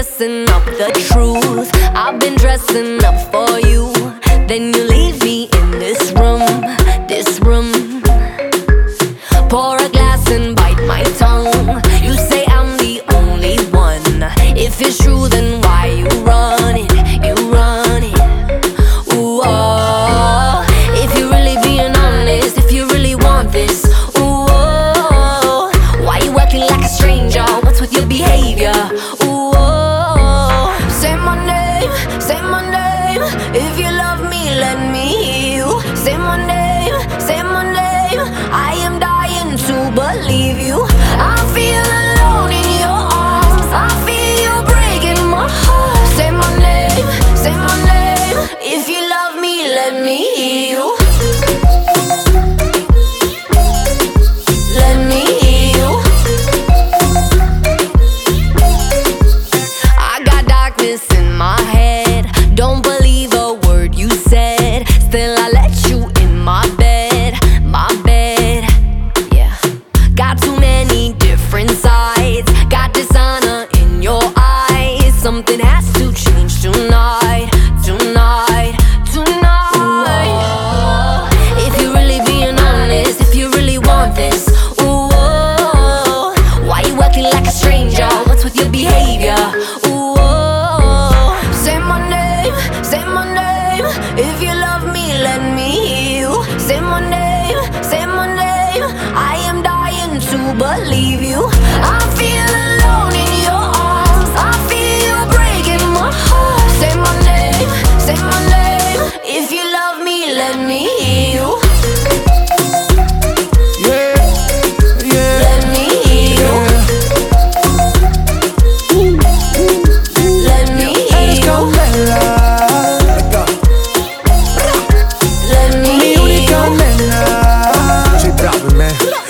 messing up the truth. I've been dressing up for you. Then you leave me in this room, this room. Pour a glass and bite my tongue. You say I'm the only one. If it's true, then why you run it? You run it. Ooh, oh. If you're really being honest, if you really want this, ooh, oh. Why you acting like a stranger? What's with your behavior? Ooh, my bed, my bed. Yeah. Got too many different sides. Got dishonor in your eyes. Something has believe you. I feel alone in your arms. I feel you breaking my heart. Say my name, say my name. If you love me, let me hear you. Yeah, yeah, Let me hear you. Let me hear you. Let me hear you. nena. Soy Bobby, man.